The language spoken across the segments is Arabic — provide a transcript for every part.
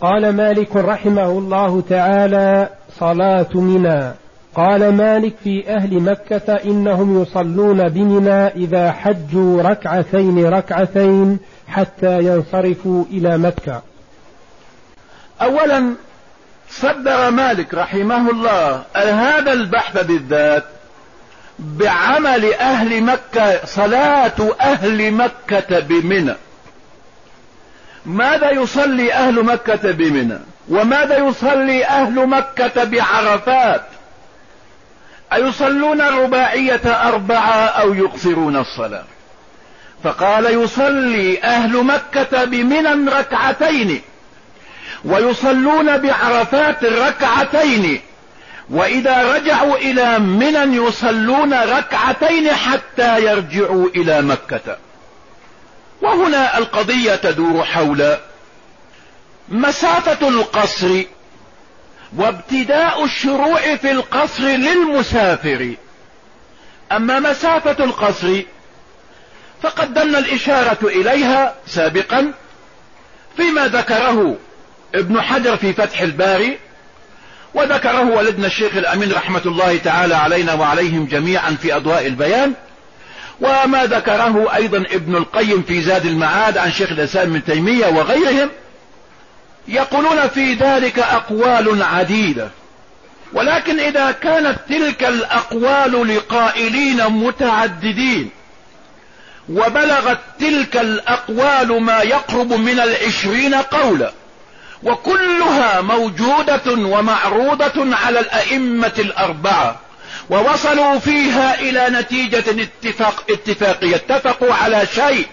قال مالك رحمه الله تعالى صلاة منى. قال مالك في أهل مكة إنهم يصلون بمنى إذا حجوا ركعتين ركعتين حتى ينصرفوا إلى مكة. أولا صدر مالك رحمه الله هذا البحث بالذات بعمل أهل مكة صلاة أهل مكة بمنى. ماذا يصلي أهل مكة بمنى؟ وماذا يصلي أهل مكة بعرفات؟ أيصلون الرباعية أربعة أو يقصرون الصلاة؟ فقال يصلي أهل مكة بمنى ركعتين ويصلون بعرفات ركعتين وإذا رجعوا إلى منى يصلون ركعتين حتى يرجعوا إلى مكة. وهنا القضية تدور حول مسافة القصر وابتداء الشروع في القصر للمسافر. أما مسافة القصر فقدمنا الإشارة إليها سابقا فيما ذكره ابن حجر في فتح الباري وذكره والدنا الشيخ الأمين رحمة الله تعالى علينا وعليهم جميعا في أضواء البيان. وما ذكره أيضا ابن القيم في زاد المعاد عن شيخ الإسلام من تيمية وغيرهم يقولون في ذلك أقوال عديدة. ولكن إذا كانت تلك الأقوال لقائلين متعددين وبلغت تلك الأقوال ما يقرب من العشرين قولا وكلها موجودة ومعروضة على الأئمة الأربعة ووصلوا فيها إلى نتيجة اتفاق اتفاقية اتفقوا على شيء.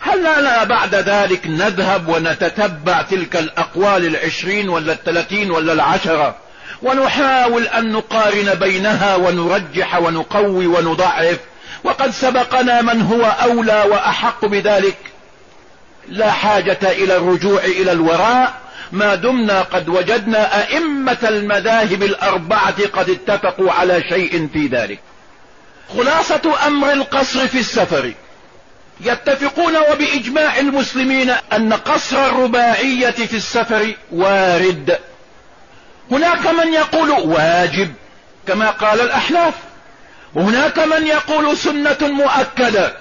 هل لنا بعد ذلك نذهب ونتتبع تلك الأقوال العشرين ولا الثلاثين ولا العشرة؟ ونحاول أن نقارن بينها ونرجح ونقوي ونضعف. وقد سبقنا من هو أولى وأحق بذلك. لا حاجة إلى الرجوع إلى الوراء. ما دمنا قد وجدنا أئمة المذاهب الأربعة قد اتفقوا على شيء في ذلك. خلاصة أمر القصر في السفر. يتفقون وبإجماع المسلمين أن قصر الرباعية في السفر وارد. هناك من يقول واجب كما قال الأحلاف وهناك من يقول سنة مؤكدة.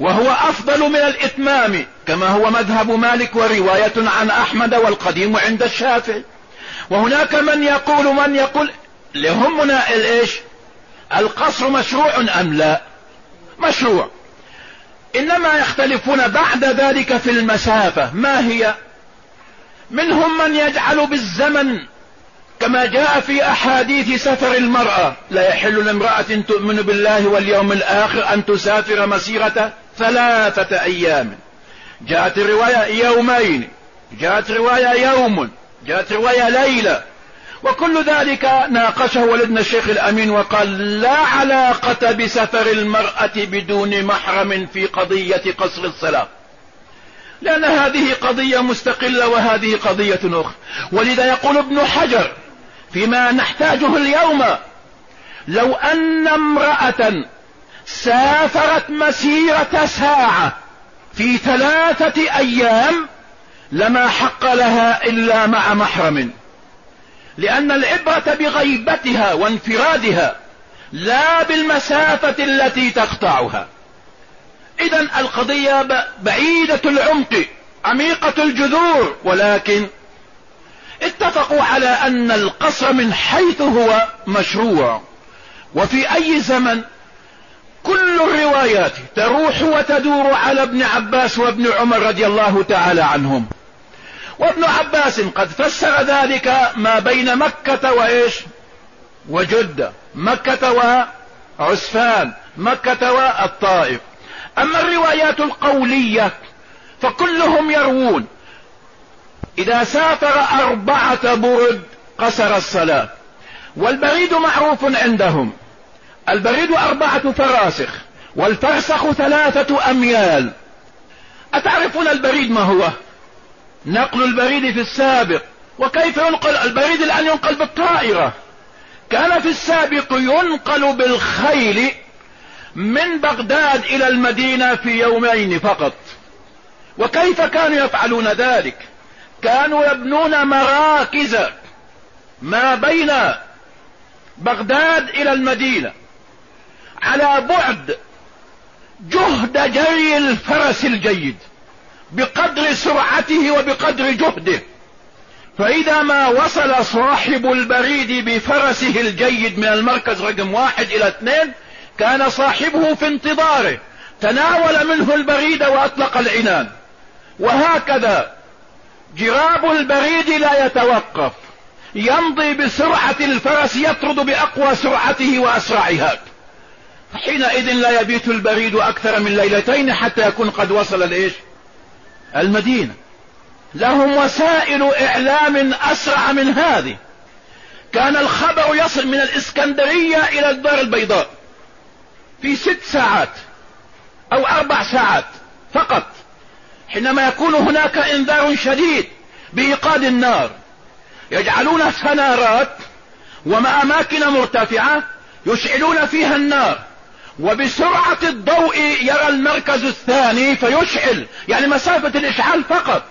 وهو أفضل من الإتمام كما هو مذهب مالك ورواية عن أحمد والقديم عند الشافعي. وهناك من يقول من يقول لهمنا الإيش؟ القصر مشروع أم لا؟ مشروع. إنما يختلفون بعد ذلك في المسافة. ما هي؟ منهم من يجعل بالزمن كما جاء في أحاديث سفر المرأة. لا يحل لامرأة تؤمن بالله واليوم الآخر أن تسافر مسيرة ثلاثة أيام. جاءت الرواية يومين جاءت رواية يوم جاءت رواية ليلة. وكل ذلك ناقشه ولدنا الشيخ الأمين وقال لا علاقة بسفر المرأة بدون محرم في قضية قصر الصلاة. لأن هذه قضية مستقلة وهذه قضية أخرى. ولذا يقول ابن حجر فيما نحتاجه اليوم لو أن امرأة سافرت مسيرة ساعة في ثلاثة أيام لما حق لها إلا مع محرم. لأن العبرة بغيبتها وانفرادها لا بالمسافة التي تقطعها. إذا القضية بعيدة العمق عميقة الجذور ولكن اتفقوا على أن القصر من حيث هو مشروع. وفي أي زمن كل الروايات تروح وتدور على ابن عباس وابن عمر رضي الله تعالى عنهم. وابن عباس قد فسر ذلك ما بين مكة وإيش؟ وجدة. مكة وعسفان. مكة والطائف. أما الروايات القولية فكلهم يروون. إذا سافر أربعة برد قصر الصلاة. والبريد معروف عندهم. البريد أربعة فراسخ والفرسخ ثلاثة أميال. أتعرفون البريد ما هو؟ نقل البريد في السابق. وكيف ينقل؟ البريد الآن ينقل بالطائرة. كان في السابق ينقل بالخيل من بغداد إلى المدينة في يومين فقط. وكيف كانوا يفعلون ذلك؟ كانوا يبنون مراكز ما بين بغداد إلى المدينة. على بعد جهد جري الفرس الجيد بقدر سرعته وبقدر جهده. فإذا ما وصل صاحب البريد بفرسه الجيد من المركز رقم واحد إلى اثنين كان صاحبه في انتظاره. تناول منه البريد وأطلق العنان. وهكذا جراب البريد لا يتوقف. يمضي بسرعة الفرس يطرد بأقوى سرعته وأسرعها. حينئذ لا يبيت البريد أكثر من ليلتين حتى يكون قد وصل الإيش؟ المدينة. لهم وسائل إعلام أسرع من هذه. كان الخبر يصل من الإسكندرية إلى الدار البيضاء في ست ساعات أو أربع ساعات فقط. حينما يكون هناك إنذار شديد بإيقاد النار. يجعلون سنارات وأماكن مرتفعة يشعلون فيها النار. وبسرعة الضوء يرى المركز الثاني فيشعل. يعني مسافة الإشعال فقط.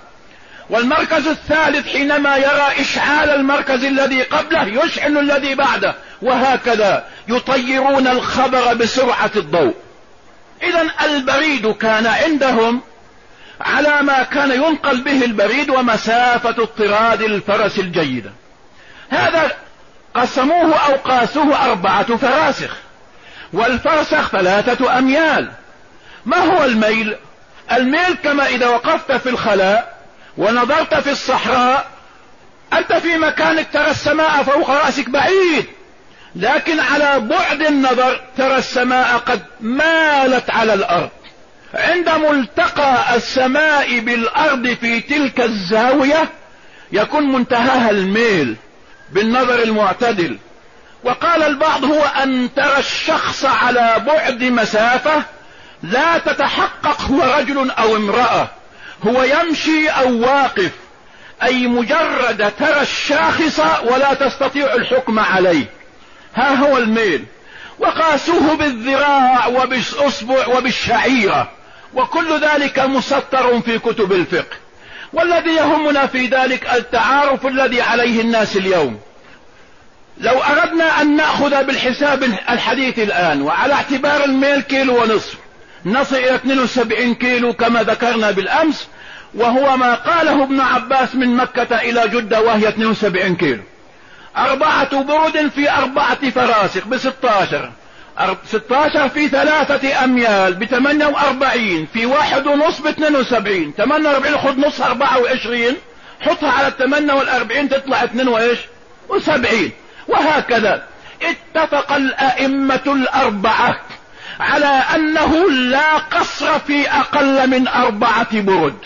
والمركز الثالث حينما يرى إشعال المركز الذي قبله يشعل الذي بعده. وهكذا يطيرون الخبر بسرعة الضوء. إذا البريد كان عندهم على ما كان ينقل به البريد ومسافة اضطراد الفرس الجيدة هذا قسموه أو قاسوه أربعة فراسخ. والفرسخ ثلاثة أميال. ما هو الميل؟ الميل كما إذا وقفت في الخلاء ونظرت في الصحراء أنت في مكانك ترى السماء فوق رأسك بعيد لكن على بعد النظر ترى السماء قد مالت على الأرض. عند ملتقى السماء بالأرض في تلك الزاوية يكون منتهاها الميل بالنظر المعتدل. وقال البعض هو أن ترى الشخص على بعد مسافة لا تتحقق هو رجل أو امرأة. هو يمشي أو واقف. أي مجرد ترى الشاخص ولا تستطيع الحكم عليه. ها هو الميل. وقاسوه بالذراع وبالأصبع وبالشعيرة. وكل ذلك مسطر في كتب الفقه. والذي يهمنا في ذلك التعارف الذي عليه الناس اليوم. لو أردنا أن نأخذ بالحساب الحديث الآن وعلى اعتبار الميل كيلو ونصف نصل إلى 72 كيلو كما ذكرنا بالأمس وهو ما قاله ابن عباس من مكة إلى جدة وهي 72 كيلو. أربعة برد في أربعة فراسخ بستاشر ستاشر في ثلاثة أميال بثمانية وأربعين في واحد ونص باثنين وسبعين ثمانية وأربعين خذ نص أربعة وعشرين حطها على الثمانية والأربعين تطلع اثنين وإيش؟ وسبعين. وهكذا اتفق الأئمة الأربعة على أنه لا قصر في أقل من أربعة برد.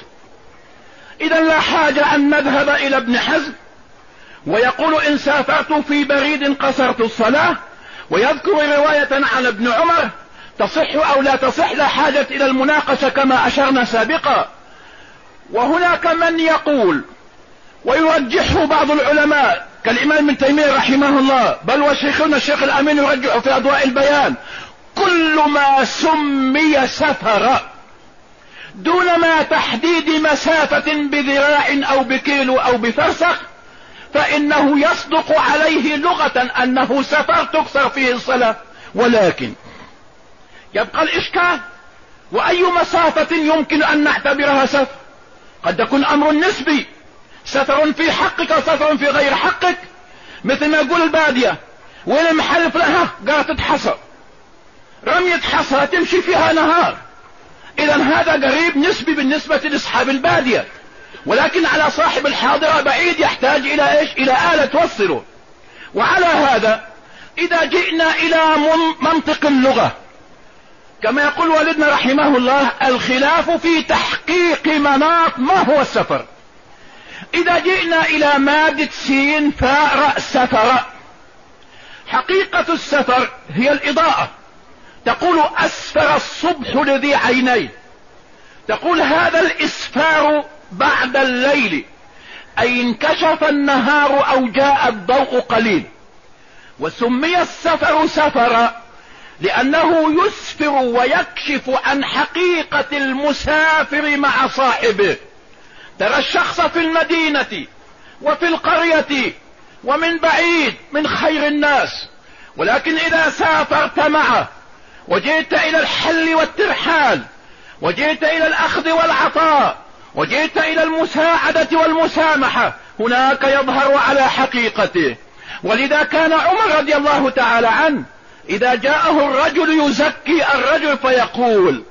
إذا لا حاجة أن نذهب إلى ابن حزم ويقول إن سافرت في بريد قصرت الصلاة ويذكر رواية عن ابن عمر تصح أو لا تصح لا حاجة إلى المناقشة كما أشرنا سابقا. وهناك من يقول ويرجحه بعض العلماء كالإمام ابن تيمية رحمه الله بل وشيخنا الشيخ الأمين يرجح في أضواء البيان. كل ما سمي سفر دون ما تحديد مسافة بذراع أو بكيلو أو بفرسخ فإنه يصدق عليه لغة أنه سفر تكسر فيه الصلاة. ولكن يبقى الإشكال وأي مسافة يمكن أن نعتبرها سفر قد يكون أمر نسبي. سفر في حقك وسفر في غير حقك؟ مثل ما يقول البادية وين المحل فلها قالت تتحصى رمية حصى تمشي فيها نهار. اذا هذا قريب نسبي بالنسبة لأصحاب البادية. ولكن على صاحب الحاضرة بعيد يحتاج إلى إيش؟ إلى آلة توصله. وعلى هذا إذا جئنا إلى منطق اللغة كما يقول والدنا رحمه الله الخلاف في تحقيق مناط ما هو السفر. إذا جئنا إلى مادة سين فاء سفر حقيقة السفر هي الإضاءة. تقول أسفر الصبح لذي عينين تقول هذا الإسفار بعد الليل. أي انكشف النهار أو جاء الضوء قليل. وسمي السفر سفرا لأنه يسفر ويكشف عن حقيقة المسافر مع صاحبه. ترى الشخص في المدينة وفي القرية ومن بعيد من خير الناس ولكن إذا سافرت معه وجئت إلى الحل والترحال وجئت إلى الأخذ والعطاء وجئت إلى المساعدة والمسامحة هناك يظهر على حقيقته. ولذا كان عمر رضي الله تعالى عنه إذا جاءه الرجل يزكي الرجل فيقول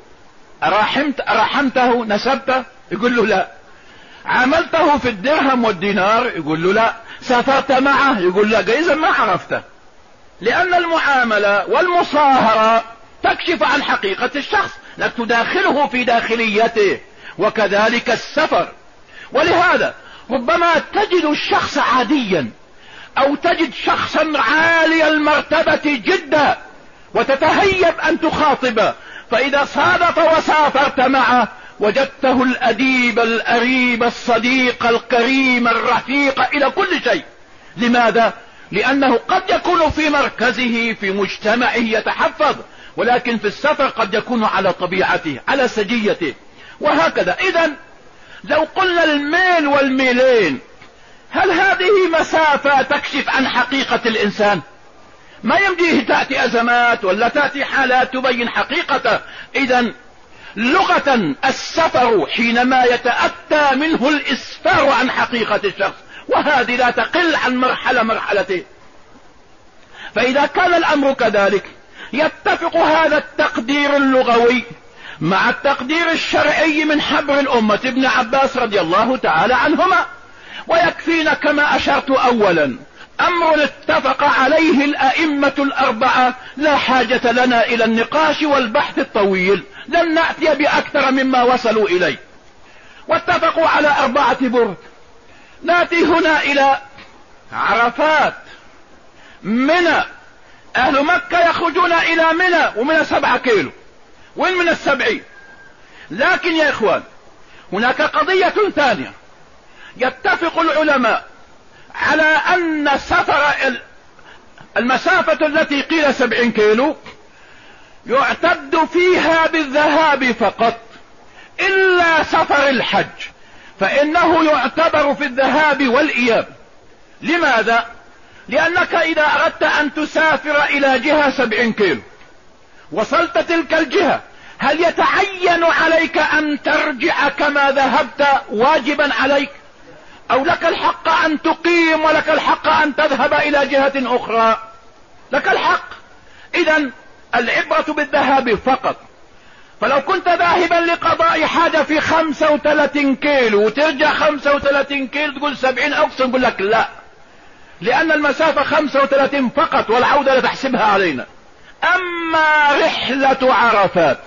أرحمت أرحمته نسبته؟ يقول له لا. عملته في الدرهم والدينار يقول له لا. سافرت معه يقول لا إذا ما عرفته. لأن المعاملة والمصاهرة تكشف عن حقيقة الشخص لك تداخله في داخليته. وكذلك السفر. ولهذا ربما تجد الشخص عاديا أو تجد شخصا عالي المرتبة جدا وتتهيب أن تخاطبه. فإذا صادف وسافرت معه وجدته الأديب الأريب الصديق الكريم الرفيق إلى كل شيء. لماذا؟ لأنه قد يكون في مركزه في مجتمعه يتحفظ ولكن في السفر قد يكون على طبيعته على سجيته. وهكذا. إذا لو قلنا الميل والميلين هل هذه مسافة تكشف عن حقيقة الإنسان؟ ما يمديه تأتي أزمات ولا تأتي حالات تبين حقيقته. إذا لغة السفر حينما يتأتى منه الإسفار عن حقيقة الشخص وهذه لا تقل عن مرحلة مرحلتين فإذا كان الأمر كذلك يتفق هذا التقدير اللغوي مع التقدير الشرعي من حبر الأمة ابن عباس رضي الله تعالى عنهما ويكفينا كما أشرت اولا. أمر اتفق عليه الأئمة الأربعة لا حاجة لنا إلى النقاش والبحث الطويل لن نأتي بأكثر مما وصلوا إليه. واتفقوا على أربعة برد نأتي هنا إلى عرفات منى. أهل مكة يخرجون إلى منى ومنى سبعة كيلو. وين من السبعين؟ لكن يا إخوان هناك قضية ثانية. يتفق العلماء على أن سفر المسافة التي قيل سبعين كيلو يعتد فيها بالذهاب فقط إلا سفر الحج فإنه يعتبر في الذهاب والإياب. لماذا؟ لأنك إذا أردت أن تسافر إلى جهة سبعين كيلو وصلت تلك الجهة هل يتعين عليك أن ترجع كما ذهبت واجبا عليك؟ أو لك الحق أن تقيم ولك الحق أن تذهب إلى جهة أخرى. لك الحق. اذا العبرة بالذهاب فقط. فلو كنت ذاهبا لقضاء حاجة في خمسة وثلاثين كيلو وترجع خمسة وثلاثين كيلو تقول سبعين اقصى نقول لك لا. لأن المسافة خمسة وثلاثين فقط والعودة لا تحسبها علينا. أما رحلة عرفات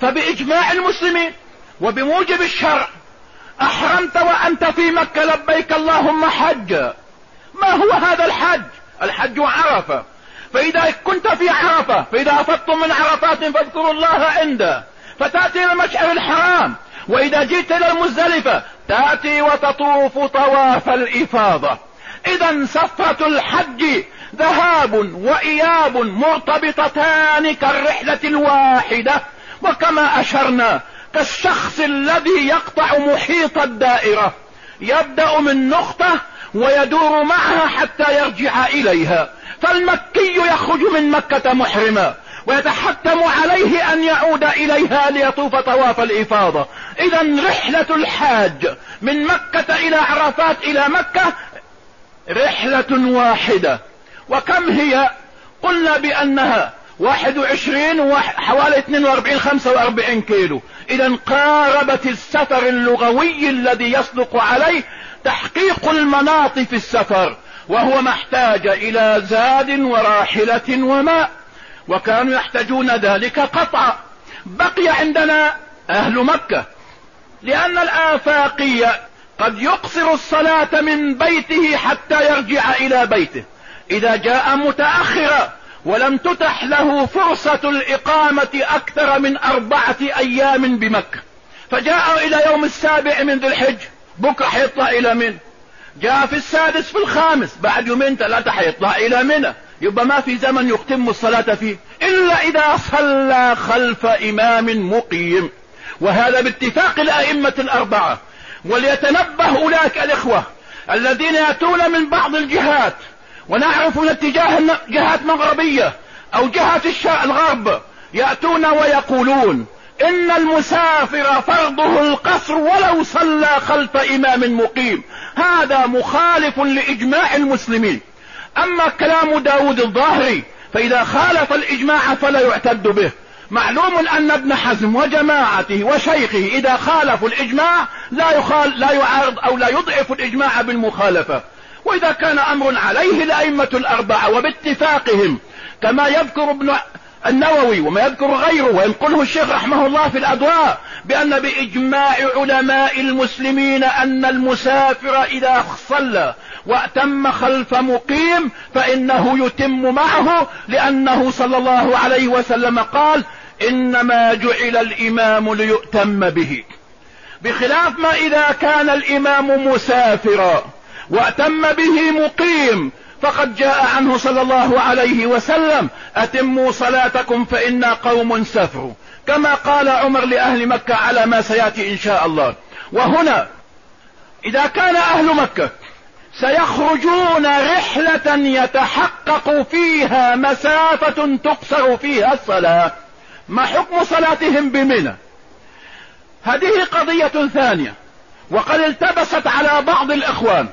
فبإجماع المسلمين وبموجب الشرع أحرمت وأنت في مكة لبيك اللهم حج. ما هو هذا الحج؟ الحج عرفة. فإذا كنت في عرفة فإذا افضتم من عرفات فاذكروا الله عنده. فتأتي المشعر الحرام. وإذا جئت إلى المزدلفة تأتي وتطوف طواف الإفاضة. اذا سفرة الحج ذهاب وإياب مرتبطتان كالرحلة الواحدة. وكما أشرنا كالشخص الذي يقطع محيط الدائرة يبدأ من نقطة ويدور معها حتى يرجع إليها. فالمكي يخرج من مكة محرما ويتحتم عليه أن يعود إليها ليطوف طواف الإفاضة. اذا رحلة الحاج من مكة إلى عرفات إلى مكة رحلة واحدة. وكم هي؟ قلنا بأنها واحد وعشرين وأربعين خمسة وأربعين كيلو. إذا قاربت السفر اللغوي الذي يصدق عليه تحقيق المناط في السفر وهو ما احتاج إلى زاد وراحلة وماء وكانوا يحتاجون ذلك قطعا. بقي عندنا أهل مكة لأن الافاقي قد يقصر الصلاة من بيته حتى يرجع إلى بيته. إذا جاء متأخرا ولم تتح له فرصة الإقامة أكثر من أربعة أيام بمكة. فجاء إلى يوم السابع من ذي الحج بكرة حيطلع إلى من جاء في السادس في الخامس بعد يومين ثلاثة حيطلع إلى منى. يبقى ما في زمن يختم الصلاة فيه إلا إذا صلى خلف إمام مقيم. وهذا باتفاق الأئمة الأربعة. وليتنبه أولئك الإخوة الذين يأتون من بعض الجهات ونعرف من اتجاه جهات مغربية أو جهة الغرب يأتون ويقولون إن المسافر فرضه القصر ولو صلى خلف إمام مقيم. هذا مخالف لإجماع المسلمين. أما كلام داود الظاهري فإذا خالف الإجماع فلا يعتد به. معلوم أن ابن حزم وجماعته وشيخه إذا خالفوا الإجماع لا, يخال لا يعارض أو لا يضعف الإجماع بالمخالفة. وإذا كان أمر عليه الأئمة الأربعة وباتفاقهم كما يذكر ابن النووي وما يذكر غيره وينقله الشيخ رحمه الله في الأدواء بأن بإجماع علماء المسلمين أن المسافر إذا صلى وأتم خلف مقيم فإنه يتم معه لأنه صلى الله عليه وسلم قال إنما جعل الإمام ليؤتم به. بخلاف ما إذا كان الإمام مسافرا وأتم به مقيم. فقد جاء عنه صلى الله عليه وسلم أتموا صلاتكم فإنا قوم سفروا كما قال عمر لأهل مكة على ما سيأتي إن شاء الله. وهنا إذا كان أهل مكة سيخرجون رحلة يتحقق فيها مسافة تقصر فيها الصلاة. ما حكم صلاتهم بمنى؟ هذه قضية ثانية. وقد التبست على بعض الإخوان.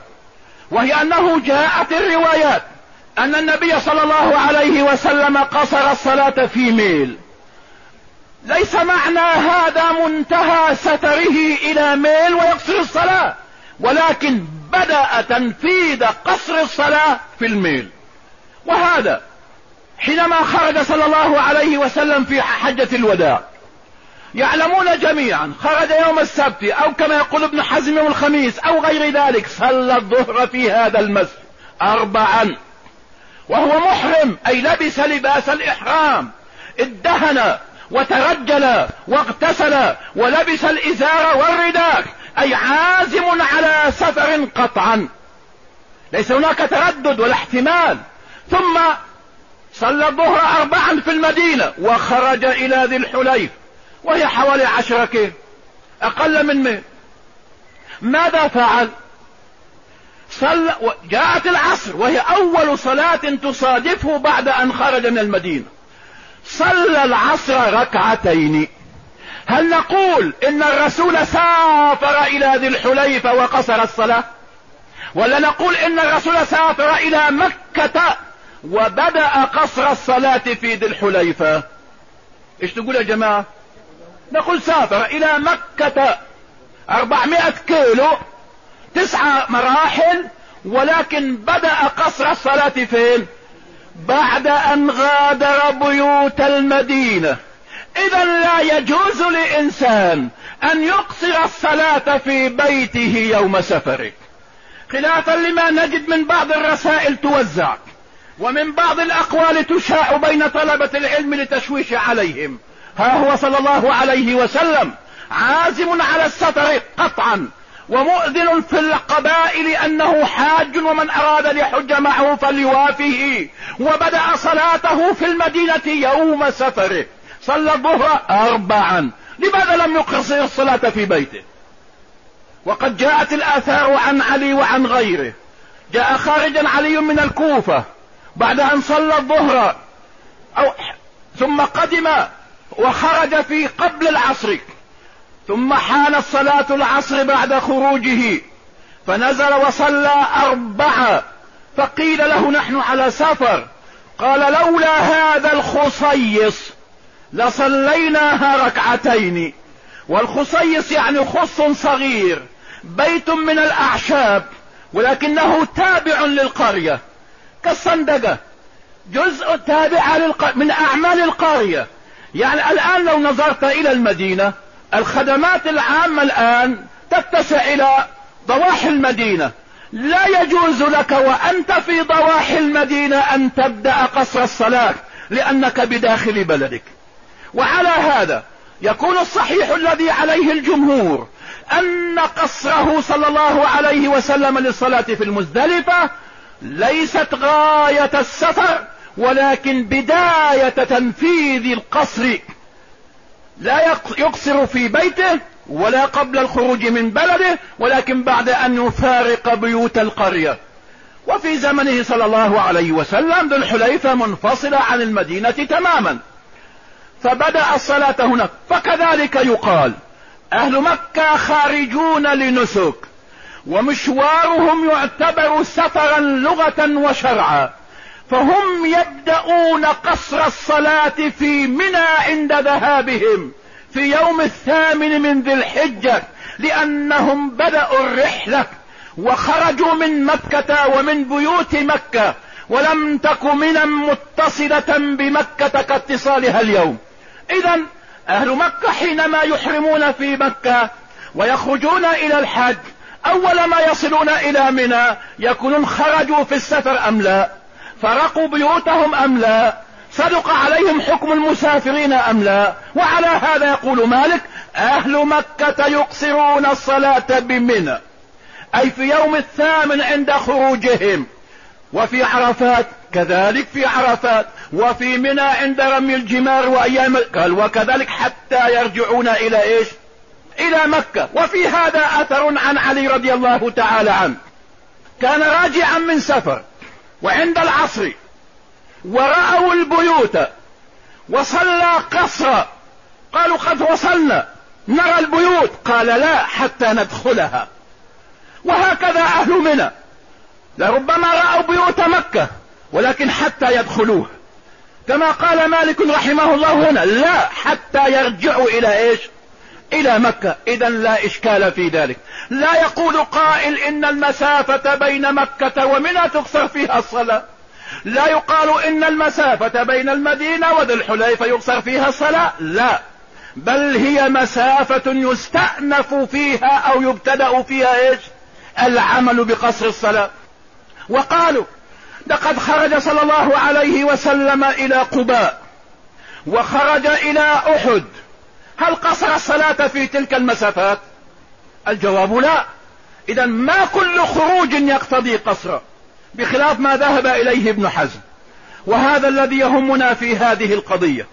وهي أنه جاءت الروايات أن النبي صلى الله عليه وسلم قصر الصلاة في ميل. ليس معنى هذا منتهى ستره إلى ميل ويقصر الصلاة ولكن بدأ تنفيذ قصر الصلاة في الميل. وهذا حينما خرج صلى الله عليه وسلم في حجة الوداع. يعلمون جميعا. خرج يوم السبت أو كما يقول ابن حزم يوم الخميس أو غير ذلك صلى الظهر في هذا المسجد اربعا. وهو محرم أي لبس لباس الإحرام. ادهن وترجل واغتسل ولبس الإزار والرداء. أي عازم على سفر قطعا. ليس هناك تردد ولا احتمال. ثم صلى الظهر اربعا في المدينة وخرج إلى ذي الحليف. وهي حوالي عشرة كيلو. أقل من ميل ماذا فعل؟ صلى جاءت العصر وهي أول صلاة تصادفه بعد أن خرج من المدينة. صلى العصر ركعتين. هل نقول إن الرسول سافر إلى ذي الحليفة وقصر الصلاة؟ ولا نقول إن الرسول سافر إلى مكة وبدأ قصر الصلاة في ذي الحليفة؟ إيش تقول يا جماعة؟ نقول سافر إلى مكة أربعمائة كيلو تسعة مراحل ولكن بدأ قصر الصلاة فين؟ بعد أن غادر بيوت المدينة. اذا لا يجوز لإنسان أن يقصر الصلاة في بيته يوم سفره. خلافا لما نجد من بعض الرسائل توزع ومن بعض الأقوال تشاع بين طلبة العلم لتشويش عليهم. ها هو صلى الله عليه وسلم عازم على السفر قطعا ومؤذن في القبائل أنه حاج ومن أراد ليحج معه فليوافه وبدأ صلاته في المدينة يوم سفره صلى الظهر اربعا لماذا لم يقصر الصلاة في بيته؟ وقد جاءت الآثار عن علي وعن غيره. جاء خارجا علي من الكوفة بعد أن صلى الظهر أو ثم قدم وخرج في قبل العصر. ثم حانت صلاة العصر بعد خروجه. فنزل وصلى أربعة فقيل له نحن على سفر. قال لولا هذا الخصيص لصليناها ركعتين. والخصيص يعني خص صغير بيت من الأعشاب ولكنه تابع للقرية. كالصندقة. جزء تابع. من أعمال القرية. يعني الآن لو نظرت إلى المدينة الخدمات العامة الآن تتسع إلى ضواحي المدينة. لا يجوز لك وأنت في ضواحي المدينة أن تبدأ قصر الصلاة لأنك بداخل بلدك. وعلى هذا يكون الصحيح الذي عليه الجمهور أن قصره صلى الله عليه وسلم للصلاة في المزدلفة ليست غاية السفر ولكن بداية تنفيذ القصر لا يقصر في بيته ولا قبل الخروج من بلده ولكن بعد أن يفارق بيوت القرية. وفي زمنه صلى الله عليه وسلم ذو الحليفة منفصلة عن المدينة تماما. فبدأ الصلاة هناك فكذلك يقال أهل مكة خارجون لنسك ومشوارهم يعتبر سفرا لغة وشرعا. فهم يبدأون قصر الصلاة في منى عند ذهابهم في يوم الثامن من ذي الحجة لأنهم بدأوا الرحلة وخرجوا من مكة ومن بيوت مكة ولم تك منا متصلة بمكة كاتصالها اليوم. إذا أهل مكة حينما يحرمون في مكة ويخرجون إلى الحج أول ما يصلون إلى منى يكونون خرجوا في السفر أم لا؟ فرقوا بيوتهم أم لا؟ صدق عليهم حكم المسافرين أم لا؟ وعلى هذا يقول مالك أهل مكة يقصرون الصلاة بمنى. أي في يوم الثامن عند خروجهم. وفي عرفات كذلك في عرفات. وفي منى عند رمي الجمار وأيام قال وكذلك حتى يرجعون إلى إيش؟ إلى مكة. وفي هذا أثر عن علي رضي الله تعالى عنه. كان راجعا من سفر. وعند العصر ورأوا البيوت وصلى قصرا قالوا قد وصلنا نرى البيوت. قال لا حتى ندخلها. وهكذا أهل منى. لربما رأوا بيوت مكة ولكن حتى يدخلوه. كما قال مالك رحمه الله هنا لا حتى يرجعوا إلى إيش؟ إلى مكة. إذا لا إشكال في ذلك. لا يقول قائل إن المسافة بين مكة ومنى تقصر فيها الصلاة. لا يقال إن المسافة بين المدينة وذي الحليفة يقصر فيها الصلاة. لا. بل هي مسافة يستأنف فيها أو يبتدأ فيها إيش؟ العمل بقصر الصلاة. وقالوا لقد خرج صلى الله عليه وسلم إلى قباء. وخرج إلى أحد. هل قصر الصلاة في تلك المسافات؟ الجواب لا. إذا ما كل خروج يقتضي قصرا بخلاف ما ذهب إليه ابن حزم. وهذا الذي يهمنا في هذه القضية.